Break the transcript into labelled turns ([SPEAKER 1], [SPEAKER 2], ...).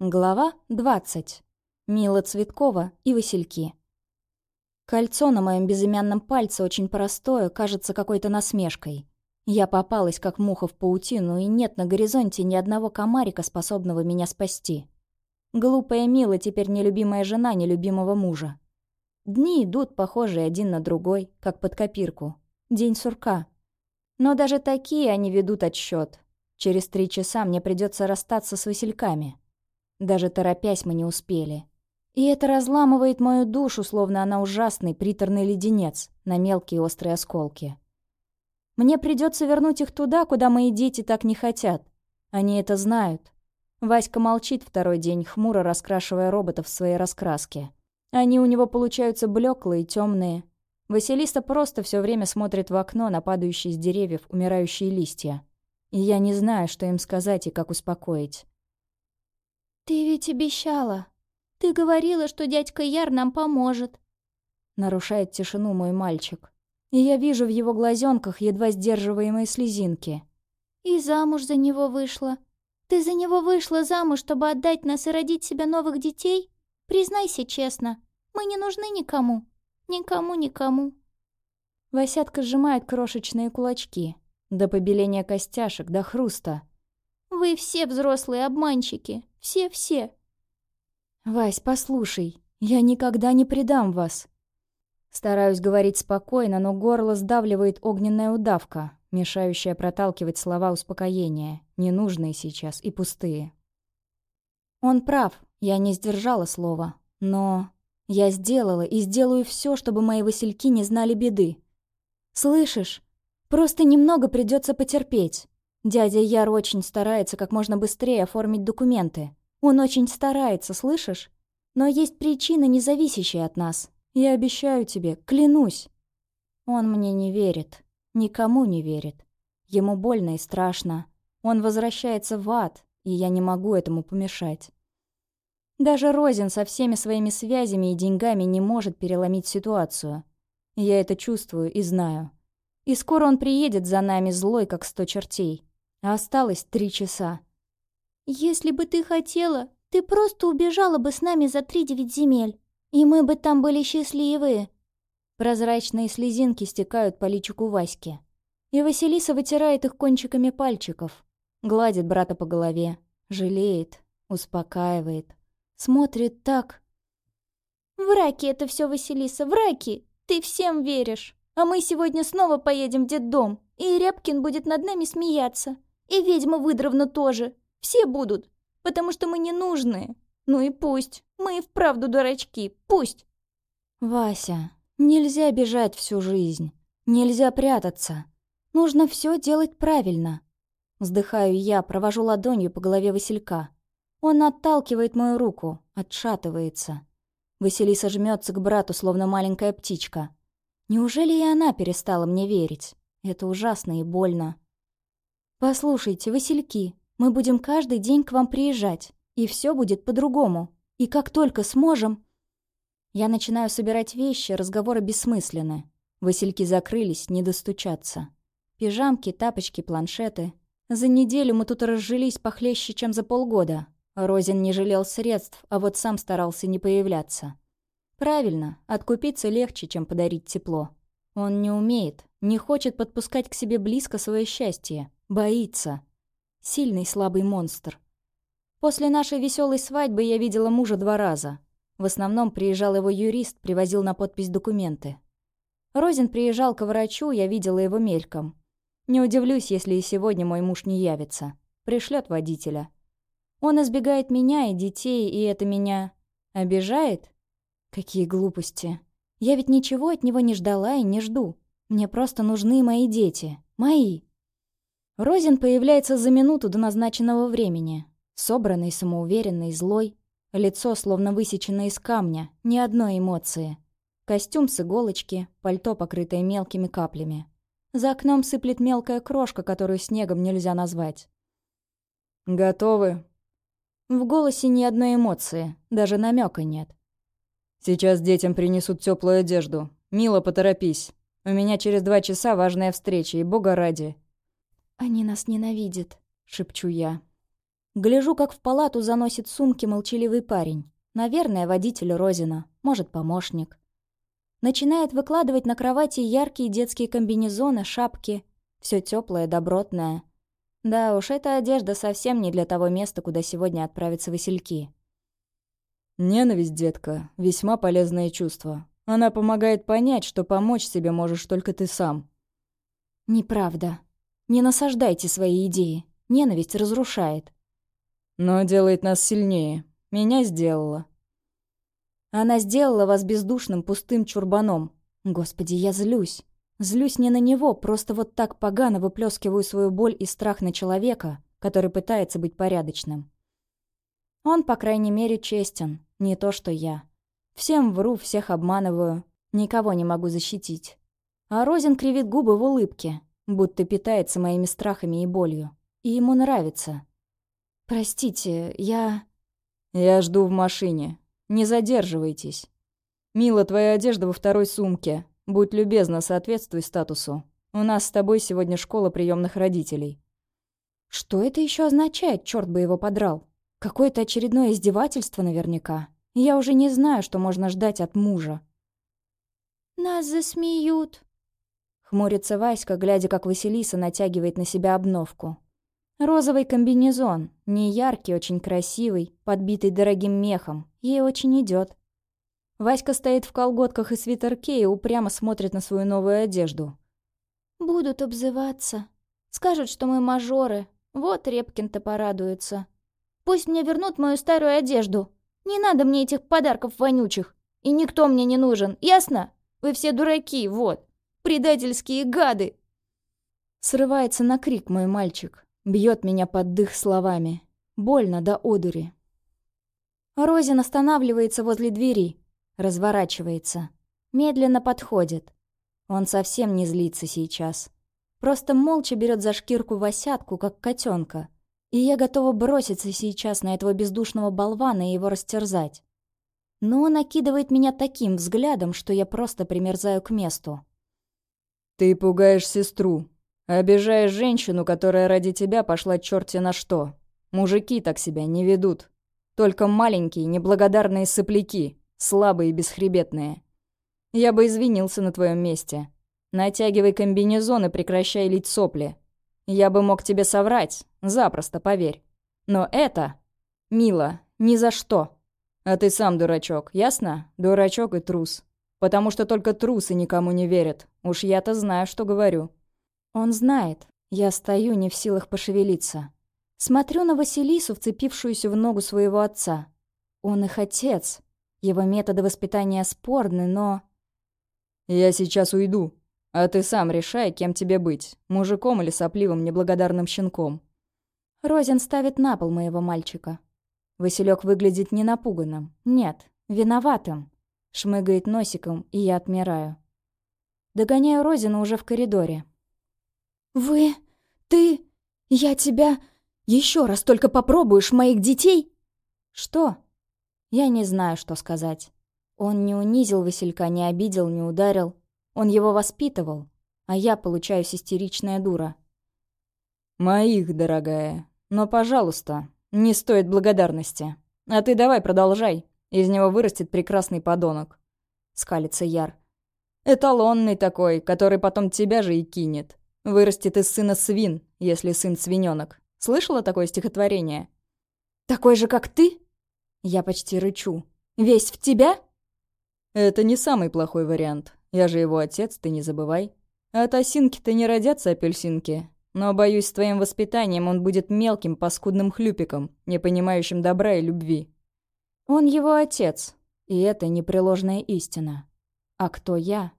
[SPEAKER 1] Глава 20. Мила Цветкова и Васильки. Кольцо на моем безымянном пальце очень простое, кажется какой-то насмешкой. Я попалась как муха в паутину, и нет на горизонте ни одного комарика, способного меня спасти. Глупая Мила теперь нелюбимая жена нелюбимого мужа. Дни идут, похожие один на другой, как под копирку. День сурка. Но даже такие они ведут отсчет. Через три часа мне придется расстаться с Васильками. Даже торопясь мы не успели. И это разламывает мою душу, словно она ужасный приторный леденец на мелкие острые осколки. Мне придется вернуть их туда, куда мои дети так не хотят. Они это знают. Васька молчит второй день, хмуро раскрашивая роботов в своей раскраске. Они у него получаются блеклые темные. Василиса просто все время смотрит в окно на падающие с деревьев умирающие листья. И я не знаю, что им сказать и как успокоить.
[SPEAKER 2] «Ты ведь обещала. Ты говорила, что дядька Яр нам поможет».
[SPEAKER 1] Нарушает тишину мой мальчик. И я вижу в его глазенках едва сдерживаемые слезинки.
[SPEAKER 2] «И замуж за него вышла. Ты за него вышла замуж, чтобы отдать нас и родить себе новых детей? Признайся честно, мы не нужны никому. Никому-никому».
[SPEAKER 1] Васятка сжимает крошечные кулачки. До побеления костяшек, до хруста.
[SPEAKER 2] «Вы все взрослые обманщики. Все-все».
[SPEAKER 1] «Вась, послушай, я никогда не предам вас». Стараюсь говорить спокойно, но горло сдавливает огненная удавка, мешающая проталкивать слова успокоения, ненужные сейчас и пустые. Он прав, я не сдержала слова, но я сделала и сделаю все, чтобы мои васильки не знали беды. Слышишь? Просто немного придется потерпеть. Дядя Яр очень старается как можно быстрее оформить документы. Он очень старается, слышишь? Но есть причины, не зависящие от нас. Я обещаю тебе, клянусь. Он мне не верит. Никому не верит. Ему больно и страшно. Он возвращается в ад, и я не могу этому помешать. Даже Розин со всеми своими связями и деньгами не может переломить ситуацию. Я это чувствую и знаю. И скоро он приедет за нами злой, как сто чертей. Осталось три часа.
[SPEAKER 2] «Если бы ты хотела, ты просто убежала бы с нами за три девять земель, и мы бы там были счастливые».
[SPEAKER 1] Прозрачные слезинки стекают по личику Васьки. И Василиса вытирает их кончиками пальчиков. Гладит брата по голове. Жалеет, успокаивает. Смотрит так.
[SPEAKER 2] «Враки это все, Василиса, враки! Ты всем веришь!» А мы сегодня снова поедем в детдом, и Рябкин будет над нами смеяться. И ведьма Выдровна тоже. Все будут, потому что мы ненужные. Ну и пусть. Мы и вправду дурачки. Пусть.
[SPEAKER 1] Вася, нельзя бежать всю жизнь. Нельзя прятаться. Нужно все делать правильно. Вздыхаю я, провожу ладонью по голове Василька. Он отталкивает мою руку, отшатывается. Василиса жмется к брату, словно маленькая птичка. Неужели и она перестала мне верить? Это ужасно и больно. «Послушайте, Васильки, мы будем каждый день к вам приезжать, и все будет по-другому. И как только сможем...» Я начинаю собирать вещи, разговоры бессмысленны. Васильки закрылись, не достучаться. Пижамки, тапочки, планшеты. За неделю мы тут разжились похлеще, чем за полгода. Розин не жалел средств, а вот сам старался не появляться. Правильно, откупиться легче, чем подарить тепло. Он не умеет, не хочет подпускать к себе близко свое счастье, боится. Сильный слабый монстр. После нашей веселой свадьбы я видела мужа два раза. В основном приезжал его юрист, привозил на подпись документы. Розин приезжал к врачу, я видела его мельком. Не удивлюсь, если и сегодня мой муж не явится. Пришлет водителя. Он избегает меня и детей, и это меня... обижает? Какие глупости. Я ведь ничего от него не ждала и не жду. Мне просто нужны мои дети. Мои. Розин появляется за минуту до назначенного времени. Собранный, самоуверенный, злой. Лицо словно высечено из камня, ни одной эмоции. Костюм с иголочки, пальто, покрытое мелкими каплями. За окном сыплет мелкая крошка, которую снегом нельзя назвать.
[SPEAKER 3] «Готовы?»
[SPEAKER 1] В голосе ни одной эмоции, даже намека нет.
[SPEAKER 3] Сейчас детям принесут теплую одежду. Мила, поторопись. У меня через два часа важная встреча, и бога ради».
[SPEAKER 1] «Они нас ненавидят», — шепчу я. Гляжу, как в палату заносит сумки молчаливый парень. Наверное, водитель Розина, может, помощник. Начинает выкладывать на кровати яркие детские комбинезоны, шапки. Все теплое, добротное. Да уж, эта одежда совсем не для того места, куда сегодня отправятся Васильки.
[SPEAKER 3] Ненависть, детка, весьма полезное чувство. Она помогает понять, что помочь себе можешь только ты сам.
[SPEAKER 1] Неправда. Не насаждайте свои идеи. Ненависть разрушает.
[SPEAKER 3] Но делает нас сильнее. Меня сделала.
[SPEAKER 1] Она сделала вас бездушным пустым чурбаном. Господи, я злюсь. Злюсь не на него, просто вот так погано выплескиваю свою боль и страх на человека, который пытается быть порядочным. Он, по крайней мере, честен, не то что я. Всем вру, всех обманываю, никого не могу защитить. А Розин кривит губы в улыбке, будто питается моими страхами и болью. И ему нравится. «Простите, я...»
[SPEAKER 3] «Я жду в машине. Не задерживайтесь. Мила, твоя одежда во второй сумке. Будь любезна, соответствуй статусу. У нас с тобой сегодня школа приемных родителей».
[SPEAKER 1] Что это еще означает, черт бы его подрал? Какое-то очередное издевательство наверняка. Я уже не знаю, что можно ждать от мужа.
[SPEAKER 2] «Нас засмеют», —
[SPEAKER 1] хмурится Васька, глядя, как Василиса натягивает на себя обновку. Розовый комбинезон, не яркий, очень красивый, подбитый дорогим мехом, ей очень идет. Васька стоит в колготках и свитерке и упрямо смотрит на свою новую одежду.
[SPEAKER 2] «Будут обзываться. Скажут, что мы мажоры. Вот Репкин-то порадуется. Пусть мне вернут мою старую одежду. Не надо мне этих подарков вонючих. И никто мне не нужен, ясно? Вы все дураки, вот. Предательские гады!»
[SPEAKER 1] Срывается на крик мой мальчик. Бьет меня под дых словами. Больно до одури. Розин останавливается возле двери, Разворачивается. Медленно подходит. Он совсем не злится сейчас. Просто молча берет за шкирку Васятку, как котенка. И я готова броситься сейчас на этого бездушного болвана и его растерзать. Но он окидывает меня таким взглядом, что я просто примерзаю к месту.
[SPEAKER 3] «Ты пугаешь сестру. Обижаешь женщину, которая ради тебя пошла черти на что. Мужики так себя не ведут. Только маленькие, неблагодарные сопляки слабые и бесхребетные. Я бы извинился на твоем месте. Натягивай комбинезон и прекращай лить сопли. Я бы мог тебе соврать, запросто, поверь. Но это... Мила, ни за что. А ты сам дурачок, ясно? Дурачок и трус. Потому что только трусы никому не верят. Уж я-то знаю, что говорю.
[SPEAKER 1] Он знает. Я стою не в силах пошевелиться. Смотрю на Василису, вцепившуюся в ногу своего отца. Он их отец. Его методы воспитания спорны, но...
[SPEAKER 3] «Я сейчас уйду, а ты сам решай, кем тебе быть, мужиком или сопливым неблагодарным щенком».
[SPEAKER 1] Розин ставит на пол моего мальчика. Василек выглядит не напуганным, нет, виноватым. Шмыгает носиком, и я отмираю. Догоняю Розина уже в коридоре.
[SPEAKER 2] «Вы... ты... я тебя... еще раз только попробуешь моих детей...»
[SPEAKER 1] «Что?» Я не знаю, что сказать. Он не унизил Василька, не обидел, не ударил. Он его воспитывал, а я получаюсь истеричная дура.
[SPEAKER 3] «Моих, дорогая. Но, пожалуйста, не стоит благодарности. А ты давай продолжай. Из него вырастет прекрасный подонок», — скалится Яр. «Эталонный такой, который потом тебя же и кинет. Вырастет из сына свин, если сын свиненок. Слышала такое стихотворение?»
[SPEAKER 2] «Такой же, как ты?»
[SPEAKER 1] Я почти рычу. «Весь в тебя?»
[SPEAKER 3] «Это не самый плохой вариант. Я же его отец, ты не забывай. От осинки-то не родятся апельсинки. Но, боюсь, с твоим воспитанием он будет мелким, паскудным хлюпиком, не понимающим добра и любви».
[SPEAKER 1] Он его отец, и это непреложная истина. А кто я?